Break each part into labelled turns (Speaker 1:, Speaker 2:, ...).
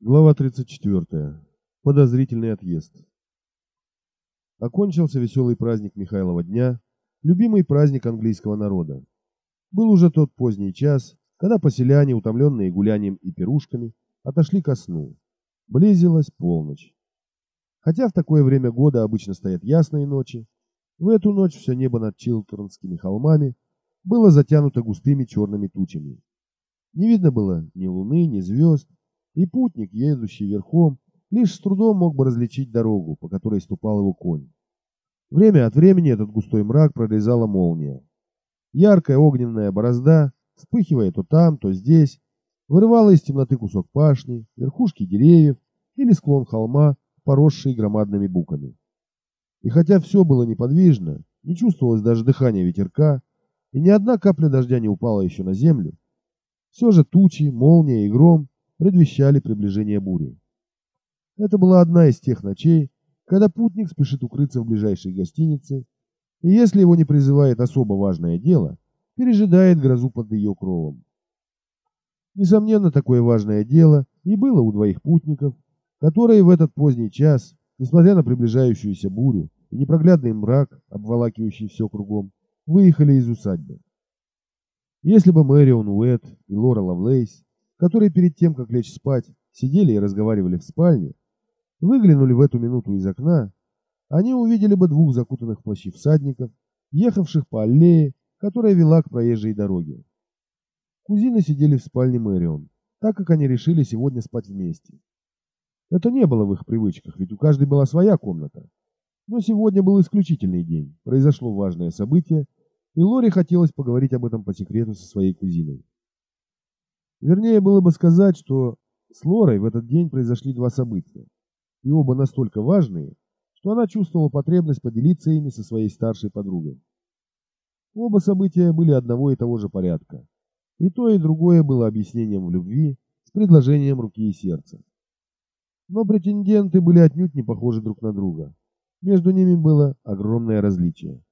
Speaker 1: Глава 34. Подозрительный отъезд. Окончился веселый праздник Михайлова дня, любимый праздник английского народа. Был уже тот поздний час, когда поселяне, утомленные гулянием и пирушками, отошли ко сну. Близилась полночь. Хотя в такое время года обычно стоят ясные ночи, в эту ночь все небо над Чилтернскими холмами было затянуто густыми черными тучами. Не видно было ни луны, ни звезд, и путник, едущий верхом, лишь с трудом мог бы различить дорогу, по которой ступал его конь. Время от времени этот густой мрак прорезала молния. Яркая огненная борозда, вспыхивая то там, то здесь, вырывала из темноты кусок пашни, верхушки деревьев или склон холма, поросший громадными буками. И хотя все было неподвижно, не чувствовалось даже дыхания ветерка, и ни одна капля дождя не упала еще на землю, все же тучи, молния и гром предвещали приближение бури. Это была одна из тех ночей, когда путник спешит укрыться в ближайшей гостинице, и если его не призывает особо важное дело, пережидает грозу под ее кровом. Несомненно, такое важное дело и было у двоих путников, которые в этот поздний час, несмотря на приближающуюся бурю и непроглядный мрак, обволакивающий все кругом, выехали из усадьбы. Если бы Мэрион Уэт и Лора Лавлейс которые перед тем, как лечь спать, сидели и разговаривали в спальне, выглянули в эту минуту из окна, они увидели бы двух закутанных в плащи всадников, ехавших по аллее, которая вела к проезжей дороге. Кузины сидели в спальне Мэрион, так как они решили сегодня спать вместе. Это не было в их привычках, ведь у каждой была своя комната. Но сегодня был исключительный день, произошло важное событие, и Лори хотелось поговорить об этом по секрету со своей кузиной. Вернее было бы сказать, что с Лорой в этот день произошли два события, и оба настолько важные, что она чувствовала потребность поделиться ими со своей старшей подругой. Оба события были одного и того же порядка, и то и другое было объяснением в любви с предложением руки и сердца. Но претенденты были отнюдь не похожи друг на друга. Между ними было огромное различие.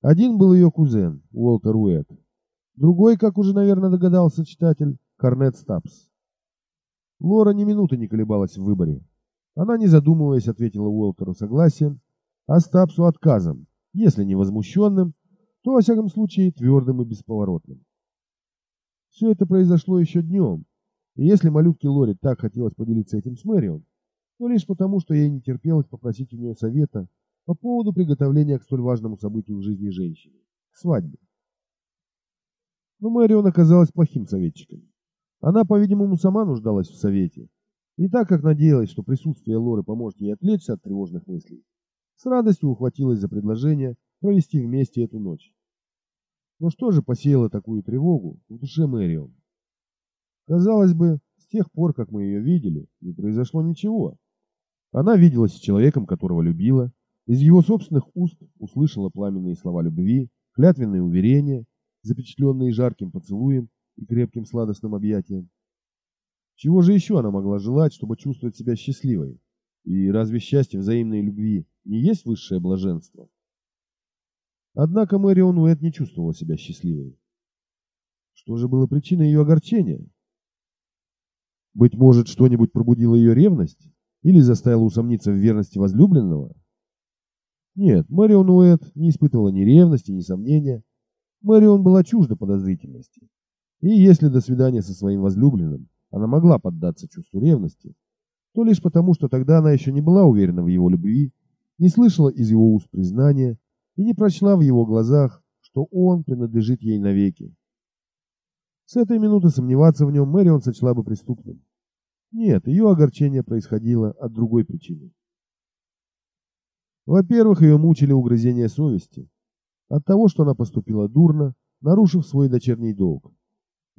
Speaker 1: Один был ее кузен, Уолтер Уэт. Другой, как уже, наверное, догадался читатель, Корнет Стапс. Лора ни минуты не колебалась в выборе. Она, не задумываясь, ответила Уолтеру согласием, а Стапсу отказом, если не возмущенным, то, во всяком случае, твердым и бесповоротным. Все это произошло еще днем, и если малютке Лоре так хотелось поделиться этим с Мэрион, то лишь потому, что ей не терпелось попросить у нее совета по поводу приготовления к столь важному событию в жизни женщины – к свадьбе. Но Мэрион оказалась плохим советчиком. Она, по-видимому, сама нуждалась в совете. И так как надеялась, что присутствие Лоры поможет ей отвлечься от тревожных мыслей, с радостью ухватилась за предложение провести вместе эту ночь. Но что же посеяло такую тревогу в душе Мэрион? Казалось бы, с тех пор, как мы ее видели, не произошло ничего. Она виделась с человеком, которого любила, из его собственных уст услышала пламенные слова любви, клятвенные уверения, запечатленные жарким поцелуем и крепким сладостным объятием. Чего же еще она могла желать, чтобы чувствовать себя счастливой? И разве счастье взаимной любви не есть высшее блаженство? Однако Мэрион Уэт не чувствовала себя счастливой. Что же было причиной ее огорчения? Быть может, что-нибудь пробудило ее ревность? Или заставило усомниться в верности возлюбленного? Нет, Мэрион Уэт не испытывала ни ревности, ни сомнения. Мэрион была чужда подозрительности. И если до свидания со своим возлюбленным она могла поддаться чувству ревности, то лишь потому, что тогда она еще не была уверена в его любви, не слышала из его уст признания и не прочла в его глазах, что он принадлежит ей навеки. С этой минуты сомневаться в нем Мэрион сочла бы преступным. Нет, ее огорчение происходило от другой причины. Во-первых, ее мучили угрызения совести от того, что она поступила дурно, нарушив свой дочерний долг.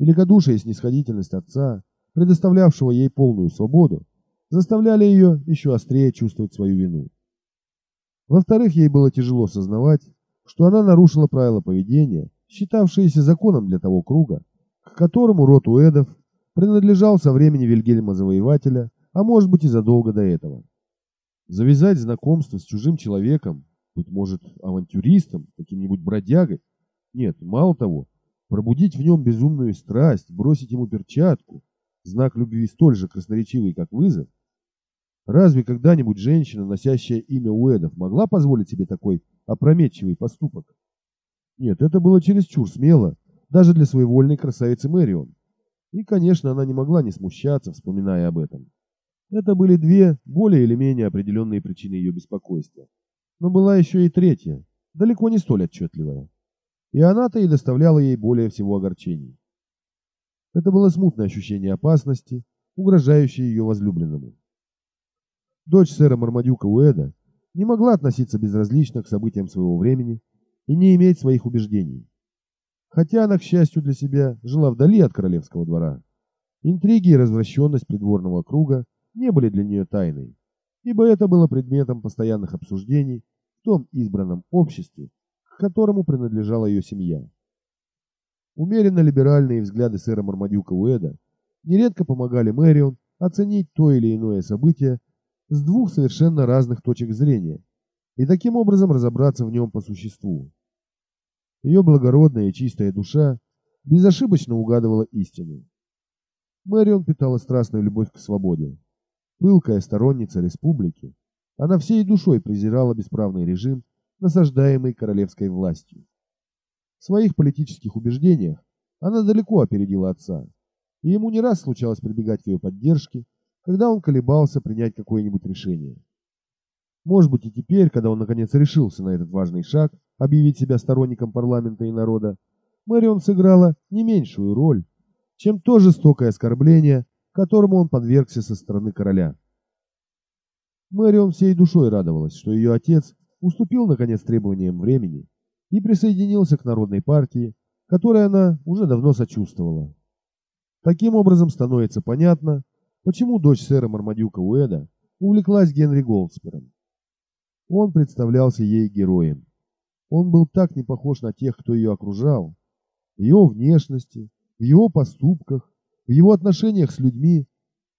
Speaker 1: Великодушие и снисходительность отца, предоставлявшего ей полную свободу, заставляли ее еще острее чувствовать свою вину. Во-вторых, ей было тяжело сознавать, что она нарушила правила поведения, считавшиеся законом для того круга, к которому род Уэдов принадлежал со времени Вильгельма Завоевателя, а может быть и задолго до этого. Завязать знакомство с чужим человеком, быть может, авантюристом, каким-нибудь бродягой, нет, мало того, пробудить в нем безумную страсть, бросить ему перчатку, знак любви столь же красноречивый, как вызов? Разве когда-нибудь женщина, носящая имя Уэдов, могла позволить себе такой опрометчивый поступок? Нет, это было чересчур смело, даже для своевольной красавицы Мэрион. И, конечно, она не могла не смущаться, вспоминая об этом. Это были две более или менее определенные причины ее беспокойства. Но была еще и третья, далеко не столь отчетливая. И она-то и доставляла ей более всего огорчений. Это было смутное ощущение опасности, угрожающее ее возлюбленному. Дочь сэра Мармадюка Уэда не могла относиться безразлично к событиям своего времени и не иметь своих убеждений. Хотя она, к счастью для себя, жила вдали от королевского двора, интриги и развращенность придворного круга не были для нее тайной, ибо это было предметом постоянных обсуждений в том избранном обществе, которому принадлежала ее семья. Умеренно либеральные взгляды сэра Мармадюка Уэда нередко помогали Мэрион оценить то или иное событие с двух совершенно разных точек зрения и таким образом разобраться в нем по существу. Ее благородная и чистая душа безошибочно угадывала истину. Мэрион питала страстную любовь к свободе. Пылкая сторонница республики, она всей душой презирала бесправный режим, насаждаемый королевской властью. В своих политических убеждениях она далеко опередила отца, и ему не раз случалось прибегать к ее поддержке, когда он колебался принять какое-нибудь решение. Может быть и теперь, когда он наконец решился на этот важный шаг, объявить себя сторонником парламента и народа, Мэрион сыграла не меньшую роль, чем то жестокое оскорбление, которому он подвергся со стороны короля. Мэрион всей душой радовалась, что ее отец уступил наконец требованиям времени и присоединился к Народной партии, которой она уже давно сочувствовала. Таким образом становится понятно, почему дочь сэра Мармадюка Уэда увлеклась Генри Голдспером. Он представлялся ей героем. Он был так не похож на тех, кто ее окружал. В его внешности, в его поступках, в его отношениях с людьми,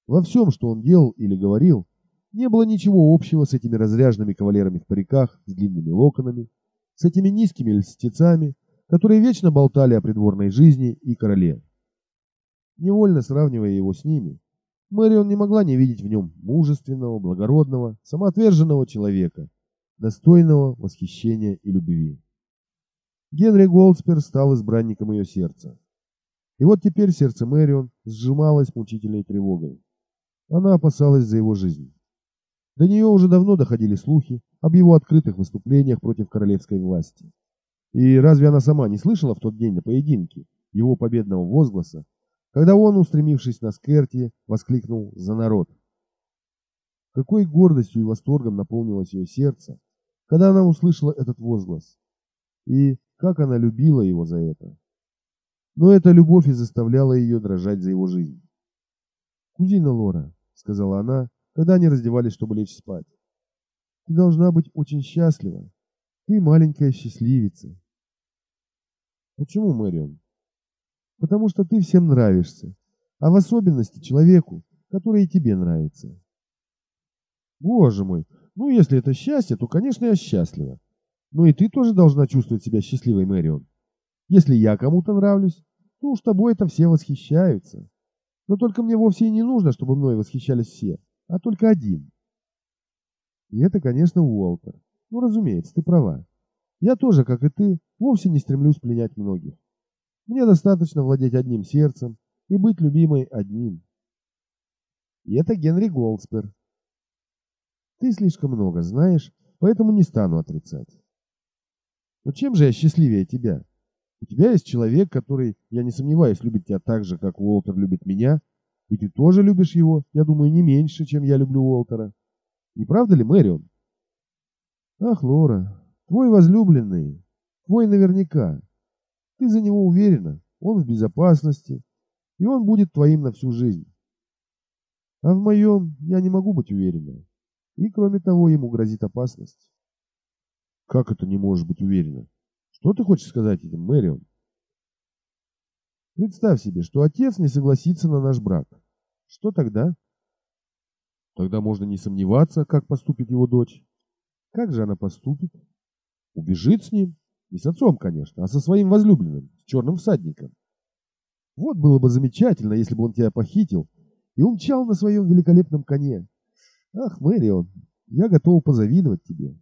Speaker 1: во всем, что он делал или говорил, не было ничего общего с этими разряженными кавалерами в париках с длинными локонами, с этими низкими льстецами, которые вечно болтали о придворной жизни и короле. Невольно сравнивая его с ними, Мэрион не могла не видеть в нем мужественного, благородного, самоотверженного человека, достойного восхищения и любви. Генри Голдспер стал избранником ее сердца. И вот теперь сердце Мэрион сжималось мучительной тревогой. Она опасалась за его жизнь. До нее уже давно доходили слухи об его открытых выступлениях против королевской власти. И разве она сама не слышала в тот день на поединке его победного возгласа, когда он, устремившись на Скерти, воскликнул «За народ!». Какой гордостью и восторгом наполнилось ее сердце, когда она услышала этот возглас. И как она любила его за это. Но эта любовь и заставляла ее дрожать за его жизнь. «Кузина Лора», — сказала она, когда они раздевались, чтобы лечь спать. Ты должна быть очень счастлива. Ты маленькая счастливица. Почему, Мэрион? Потому что ты всем нравишься, а в особенности человеку, который и тебе нравится. Боже мой, ну если это счастье, то, конечно, я счастлива. Но и ты тоже должна чувствовать себя счастливой, Мэрион. Если я кому-то нравлюсь, то уж тобой это все восхищаются. Но только мне вовсе и не нужно, чтобы мной восхищались все а только один. И это, конечно, Уолтер. Ну, разумеется, ты права. Я тоже, как и ты, вовсе не стремлюсь пленять многих. Мне достаточно владеть одним сердцем и быть любимой одним. И это Генри Голдспер. Ты слишком много знаешь, поэтому не стану отрицать. Но чем же я счастливее тебя? У тебя есть человек, который, я не сомневаюсь, любит тебя так же, как Уолтер любит меня, и ты тоже любишь его, я думаю, не меньше, чем я люблю Уолтера. Не правда ли, Мэрион? Ах, Лора, твой возлюбленный, твой наверняка. Ты за него уверена, он в безопасности, и он будет твоим на всю жизнь. А в моем я не могу быть уверена. И кроме того, ему грозит опасность. Как это не можешь быть уверена? Что ты хочешь сказать этим, Мэрион? Представь себе, что отец не согласится на наш брак. Что тогда? Тогда можно не сомневаться, как поступит его дочь. Как же она поступит? Убежит с ним? Не с отцом, конечно, а со своим возлюбленным, с черным всадником. Вот было бы замечательно, если бы он тебя похитил и умчал на своем великолепном коне. Ах, Мэрион, я готов позавидовать тебе.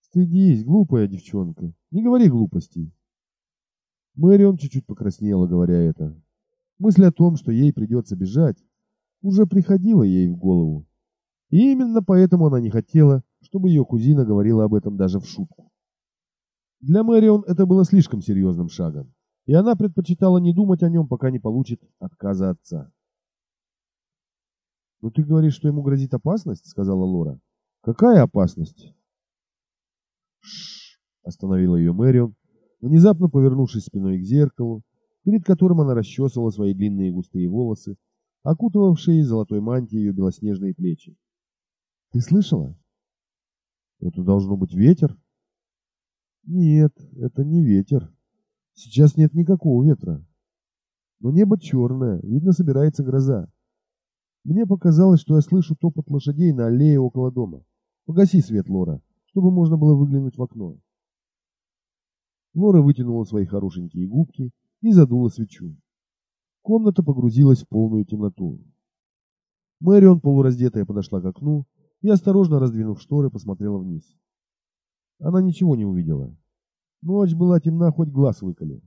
Speaker 1: Стыдись, глупая девчонка, не говори глупостей. Мэрион чуть-чуть покраснела, говоря это. Мысль о том, что ей придется бежать, уже приходила ей в голову. И именно поэтому она не хотела, чтобы ее кузина говорила об этом даже в шутку. Для Мэрион это было слишком серьезным шагом, и она предпочитала не думать о нем, пока не получит отказа отца. «Ну ты говоришь, что ему грозит опасность?» — сказала Лора. «Какая опасность?» «Шш!» — остановила ее Мэрион, внезапно повернувшись спиной к зеркалу, перед которым она расчесывала свои длинные густые волосы, окутывавшие золотой мантией ее белоснежные плечи. «Ты слышала?» «Это должно быть ветер?» «Нет, это не ветер. Сейчас нет никакого ветра. Но небо черное, видно, собирается гроза. Мне показалось, что я слышу топот лошадей на аллее около дома. Погаси свет, Лора, чтобы можно было выглянуть в окно. Лора вытянула свои хорошенькие губки и задула свечу. Комната погрузилась в полную темноту. Мэрион, полураздетая, подошла к окну и, осторожно раздвинув шторы, посмотрела вниз. Она ничего не увидела. Ночь была темна, хоть глаз выколи.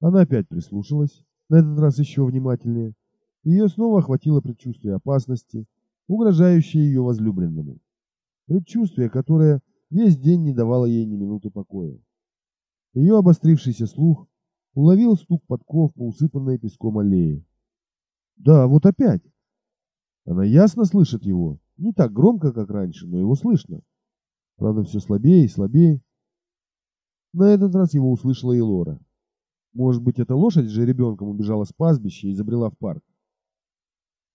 Speaker 1: Она опять прислушалась, на этот раз еще внимательнее. Ее снова охватило предчувствие опасности, угрожающее ее возлюбленному. Предчувствие, которое весь день не давало ей ни минуты покоя. Ее обострившийся слух уловил стук подков по усыпанной песком аллее. Да, вот опять. Она ясно слышит его, не так громко, как раньше, но его слышно. Правда, все слабее и слабее. На этот раз его услышала и Лора. Может быть, эта лошадь с жеребенком убежала с пастбища и забрела в парк.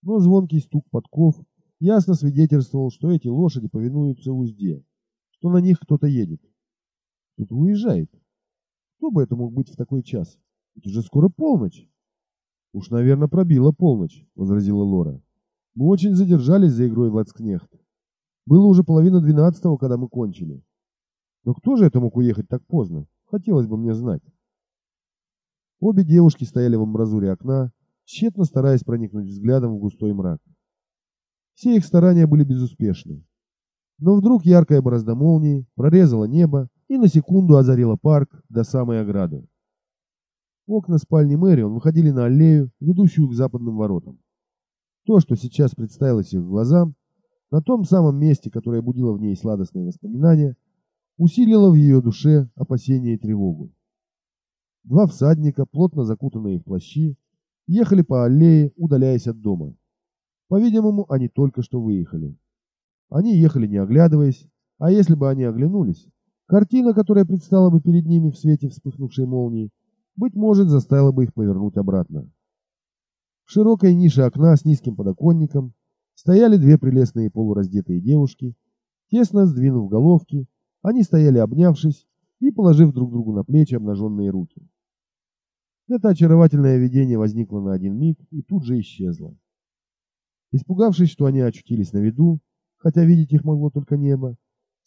Speaker 1: Но звонкий стук подков ясно свидетельствовал, что эти лошади повинуются узде, что на них кто-то едет. Кто-то уезжает. Кто бы это мог быть в такой час? Ведь уже скоро полночь. Уж, наверное, пробила полночь, возразила Лора. Мы очень задержались за игрой в Лацкнехт. Было уже половина двенадцатого, когда мы кончили. Но кто же это мог уехать так поздно? Хотелось бы мне знать. Обе девушки стояли в амбразуре окна, тщетно стараясь проникнуть взглядом в густой мрак. Все их старания были безуспешны. Но вдруг яркая борозда молнии прорезала небо и на секунду озарила парк до самой ограды. Окна спальни Мэрион выходили на аллею, ведущую к западным воротам. То, что сейчас представилось их глазам, на том самом месте, которое будило в ней сладостные воспоминания, усилило в ее душе опасение и тревогу. Два всадника, плотно закутанные в плащи, ехали по аллее, удаляясь от дома. По-видимому, они только что выехали. Они ехали не оглядываясь, а если бы они оглянулись, Картина, которая предстала бы перед ними в свете вспыхнувшей молнии, быть может, заставила бы их повернуть обратно. В широкой нише окна с низким подоконником стояли две прелестные полураздетые девушки. Тесно сдвинув головки, они стояли обнявшись и положив друг другу на плечи обнаженные руки. Это очаровательное видение возникло на один миг и тут же исчезло. Испугавшись, что они очутились на виду, хотя видеть их могло только небо,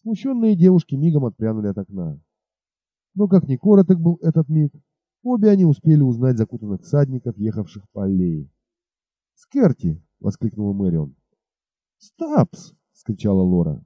Speaker 1: Смущенные девушки мигом отпрянули от окна. Но как ни короток был этот миг, обе они успели узнать закутанных всадников, ехавших по аллее. «Скерти!» — воскликнула Мэрион. «Стапс!» — скричала Лора.